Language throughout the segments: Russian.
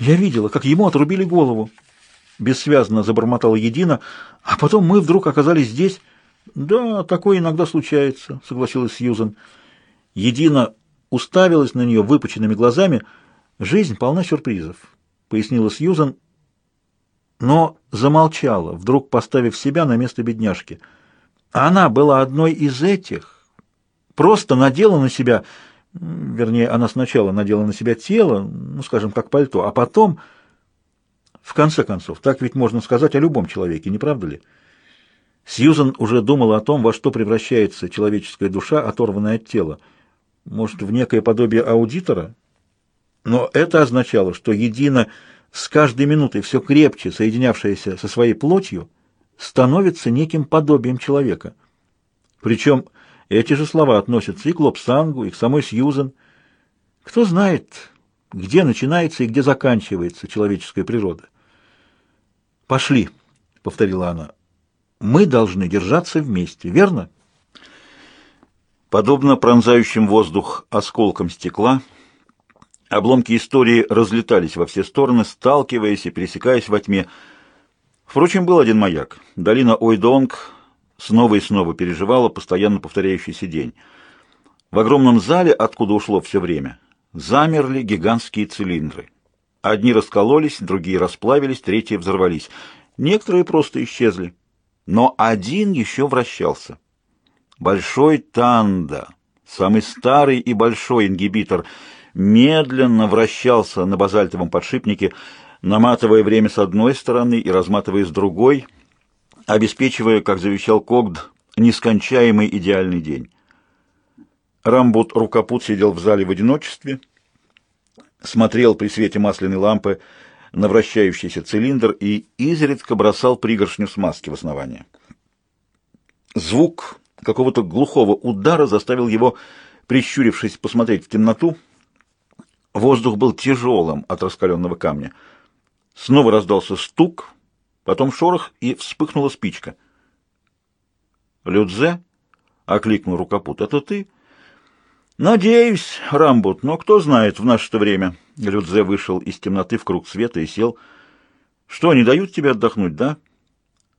Я видела, как ему отрубили голову. Бессвязно забормотала Едина, а потом мы вдруг оказались здесь. Да, такое иногда случается, согласилась Сьюзен. Едина уставилась на нее выпученными глазами. Жизнь полна сюрпризов, пояснила Сьюзен, но замолчала, вдруг поставив себя на место бедняжки. Она была одной из этих, просто надела на себя Вернее, она сначала надела на себя тело, ну, скажем, как пальто, а потом... В конце концов, так ведь можно сказать о любом человеке, не правда ли? Сьюзан уже думала о том, во что превращается человеческая душа, оторванная от тела. Может, в некое подобие аудитора? Но это означало, что едино с каждой минутой все крепче соединявшаяся со своей плотью становится неким подобием человека. Причем эти же слова относятся и к Лобсангу, и к самой Сьюзен. Кто знает, где начинается и где заканчивается человеческая природа. «Пошли», — повторила она. «Мы должны держаться вместе, верно?» Подобно пронзающим воздух осколкам стекла, обломки истории разлетались во все стороны, сталкиваясь и пересекаясь во тьме. Впрочем, был один маяк. Долина Ойдонг снова и снова переживала постоянно повторяющийся день. В огромном зале, откуда ушло все время, замерли гигантские цилиндры. Одни раскололись, другие расплавились, третьи взорвались. Некоторые просто исчезли. Но один еще вращался. Большой Танда, самый старый и большой ингибитор, медленно вращался на базальтовом подшипнике, наматывая время с одной стороны и разматывая с другой — обеспечивая, как завещал Когд, нескончаемый идеальный день. Рамбут Рукопут сидел в зале в одиночестве, смотрел при свете масляной лампы на вращающийся цилиндр и изредка бросал пригоршню смазки в основание. Звук какого-то глухого удара заставил его, прищурившись, посмотреть в темноту. Воздух был тяжелым от раскаленного камня. Снова раздался стук — Потом шорох, и вспыхнула спичка. «Людзе?» — окликнул рукопут. «Это ты?» «Надеюсь, Рамбут, но кто знает в наше-то время». Людзе вышел из темноты в круг света и сел. «Что, не дают тебе отдохнуть, да?»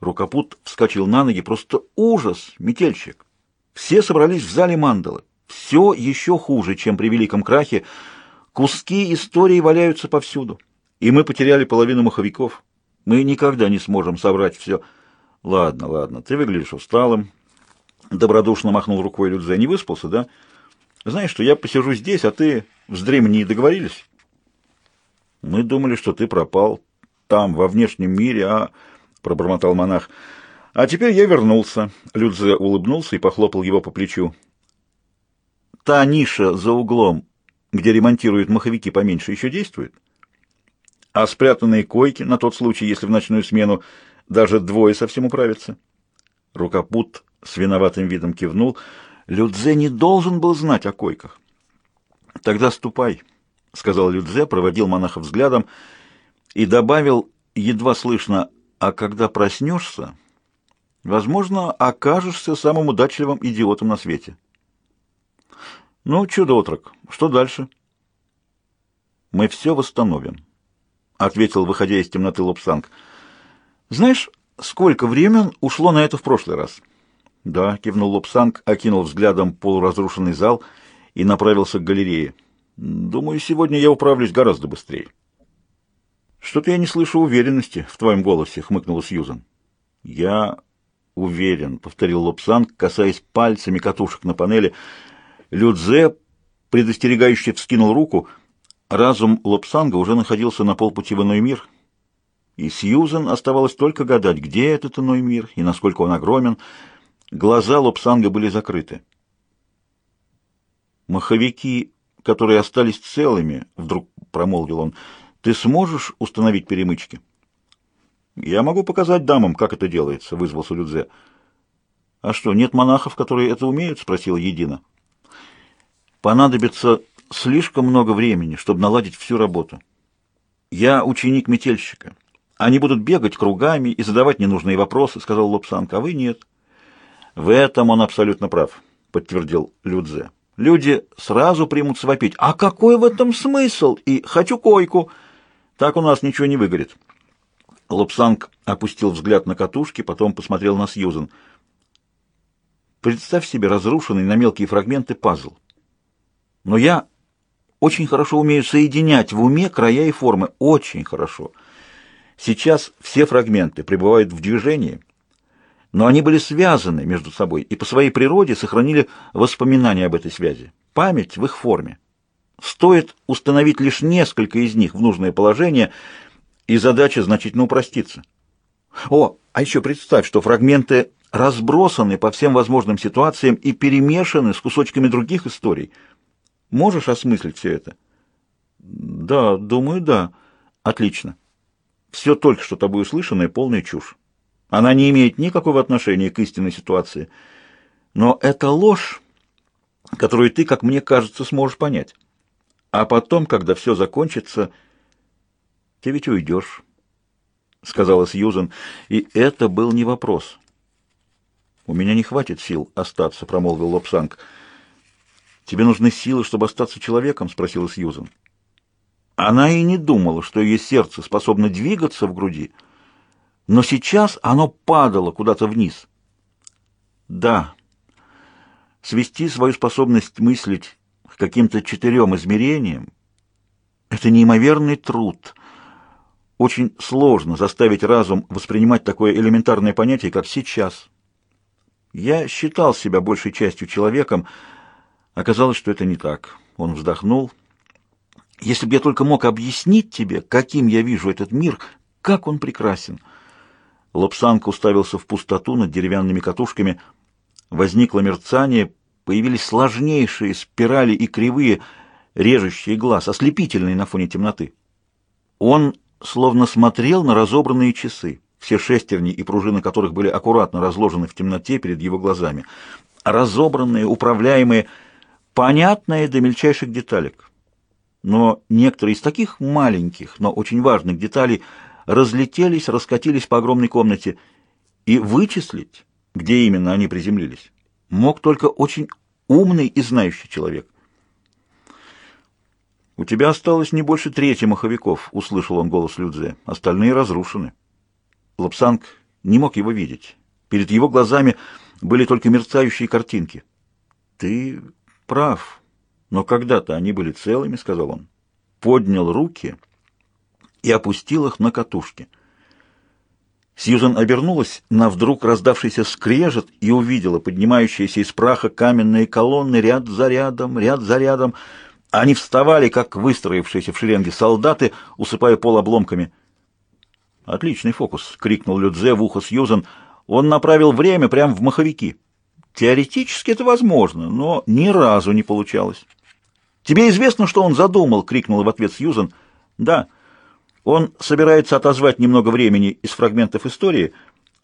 Рукопут вскочил на ноги. «Просто ужас, метельщик! Все собрались в зале мандалы. Все еще хуже, чем при Великом Крахе. Куски истории валяются повсюду. И мы потеряли половину маховиков. Мы никогда не сможем собрать все. Ладно, ладно, ты выглядишь усталым. Добродушно махнул рукой Людзе. Не выспался, да? Знаешь что, я посижу здесь, а ты вздремни. Договорились? Мы думали, что ты пропал там, во внешнем мире, а... Пробормотал монах. А теперь я вернулся. Людзе улыбнулся и похлопал его по плечу. Та ниша за углом, где ремонтируют маховики поменьше, еще действует? А спрятанные койки на тот случай, если в ночную смену даже двое совсем управятся. Рукопут с виноватым видом кивнул. Людзе не должен был знать о койках. «Тогда ступай», — сказал Людзе, проводил монаха взглядом и добавил, едва слышно, «а когда проснешься, возможно, окажешься самым удачливым идиотом на свете». «Ну, чудо-отрок, что дальше?» «Мы все восстановим». — ответил, выходя из темноты Лобсанг. «Знаешь, сколько времени ушло на это в прошлый раз?» «Да», — кивнул Лобсанг, окинул взглядом полуразрушенный зал и направился к галерее. «Думаю, сегодня я управлюсь гораздо быстрее». «Что-то я не слышу уверенности в твоем голосе», — хмыкнула Сьюзан. «Я уверен», — повторил Лобсанг, касаясь пальцами катушек на панели. Людзе предостерегающе вскинул руку — Разум Лобсанга уже находился на полпути в иной мир, и Сьюзен оставалось только гадать, где этот иной мир и насколько он огромен. Глаза Лобсанга были закрыты. «Маховики, которые остались целыми», — вдруг промолвил он, — «ты сможешь установить перемычки?» «Я могу показать дамам, как это делается», — вызвался Людзе. «А что, нет монахов, которые это умеют?» — спросила Едина. «Понадобится слишком много времени, чтобы наладить всю работу. Я ученик метельщика. Они будут бегать кругами и задавать ненужные вопросы, сказал Лобсанг, а вы нет. В этом он абсолютно прав, подтвердил Людзе. Люди сразу примутся вопить. А какой в этом смысл? И хочу койку. Так у нас ничего не выгорит. Лобсанг опустил взгляд на катушки, потом посмотрел на Сьюзен. Представь себе разрушенный на мелкие фрагменты пазл. Но я очень хорошо умею соединять в уме края и формы. Очень хорошо. Сейчас все фрагменты пребывают в движении, но они были связаны между собой и по своей природе сохранили воспоминания об этой связи. Память в их форме. Стоит установить лишь несколько из них в нужное положение, и задача значительно упростится. О, а еще представь, что фрагменты разбросаны по всем возможным ситуациям и перемешаны с кусочками других историй. Можешь осмыслить все это? Да, думаю, да. Отлично. Все только что тобой услышанное полная чушь. Она не имеет никакого отношения к истинной ситуации. Но это ложь, которую ты, как мне кажется, сможешь понять. А потом, когда все закончится, ты ведь уйдешь, — сказала Сьюзен, и это был не вопрос. «У меня не хватит сил остаться», — промолвил Лобсанг. «Тебе нужны силы, чтобы остаться человеком?» — спросила Сьюзен. Она и не думала, что ее сердце способно двигаться в груди, но сейчас оно падало куда-то вниз. Да, свести свою способность мыслить к каким-то четырем измерениям — это неимоверный труд. Очень сложно заставить разум воспринимать такое элементарное понятие, как «сейчас». Я считал себя большей частью человеком. Оказалось, что это не так. Он вздохнул. Если бы я только мог объяснить тебе, каким я вижу этот мир, как он прекрасен. Лобсанг уставился в пустоту над деревянными катушками. Возникло мерцание, появились сложнейшие спирали и кривые, режущие глаз, ослепительные на фоне темноты. Он словно смотрел на разобранные часы все шестерни и пружины которых были аккуратно разложены в темноте перед его глазами, разобранные, управляемые, понятные до мельчайших деталек. Но некоторые из таких маленьких, но очень важных деталей разлетелись, раскатились по огромной комнате, и вычислить, где именно они приземлились, мог только очень умный и знающий человек. «У тебя осталось не больше трети маховиков», — услышал он голос Людзе. «Остальные разрушены». Лапсанг не мог его видеть. Перед его глазами были только мерцающие картинки. «Ты прав, но когда-то они были целыми», — сказал он. Поднял руки и опустил их на катушки. Сьюзан обернулась на вдруг раздавшийся скрежет и увидела поднимающиеся из праха каменные колонны ряд за рядом, ряд за рядом. Они вставали, как выстроившиеся в шеренге солдаты, усыпая пол обломками — «Отличный фокус!» — крикнул Людзе в ухо Сьюзан. «Он направил время прямо в маховики. Теоретически это возможно, но ни разу не получалось». «Тебе известно, что он задумал?» — крикнула в ответ Сьюзан. «Да. Он собирается отозвать немного времени из фрагментов истории,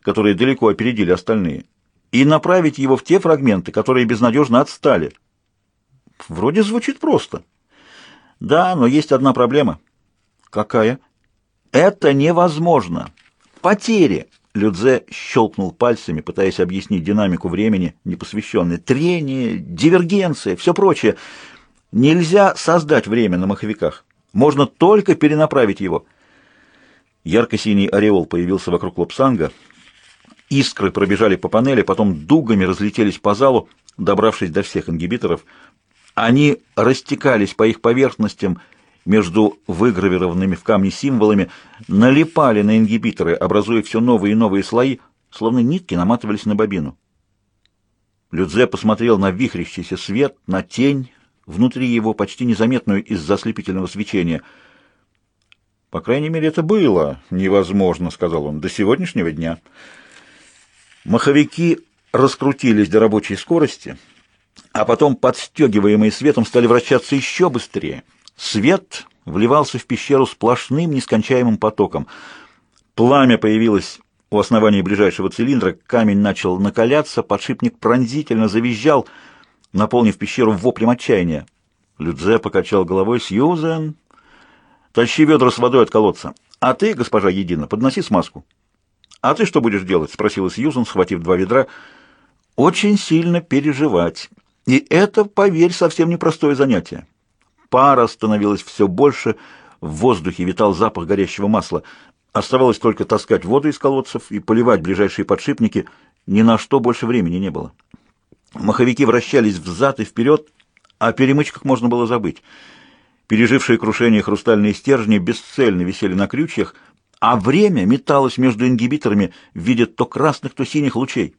которые далеко опередили остальные, и направить его в те фрагменты, которые безнадежно отстали». «Вроде звучит просто». «Да, но есть одна проблема». «Какая?» Это невозможно. Потери. Людзе щелкнул пальцами, пытаясь объяснить динамику времени, непосвященной. Трение, дивергенция, все прочее. Нельзя создать время на маховиках. Можно только перенаправить его. Ярко-синий ореол появился вокруг Лапсанга. Искры пробежали по панели, потом дугами разлетелись по залу, добравшись до всех ингибиторов. Они растекались по их поверхностям, между выгравированными в камне символами налипали на ингибиторы, образуя все новые и новые слои, словно нитки наматывались на бобину. Людзе посмотрел на вихрящийся свет, на тень, внутри его почти незаметную из-за ослепительного свечения. «По крайней мере, это было невозможно», — сказал он, — «до сегодняшнего дня». Маховики раскрутились до рабочей скорости, а потом, подстегиваемые светом, стали вращаться еще быстрее — Свет вливался в пещеру сплошным нескончаемым потоком. Пламя появилось у основания ближайшего цилиндра, камень начал накаляться, подшипник пронзительно завизжал, наполнив пещеру воплем отчаяния. Людзе покачал головой. «Сьюзен, тащи ведра с водой от колодца. А ты, госпожа Едина, подноси смазку». «А ты что будешь делать?» — спросила Сьюзен, схватив два ведра. «Очень сильно переживать. И это, поверь, совсем непростое занятие. Пара становилась все больше, В воздухе витал запах горящего масла. Оставалось только таскать воду из колодцев и поливать ближайшие подшипники. Ни на что больше времени не было. Маховики вращались взад и вперед, о перемычках можно было забыть. Пережившие крушение хрустальные стержни бесцельно висели на крючьях, а время металось между ингибиторами в виде то красных, то синих лучей.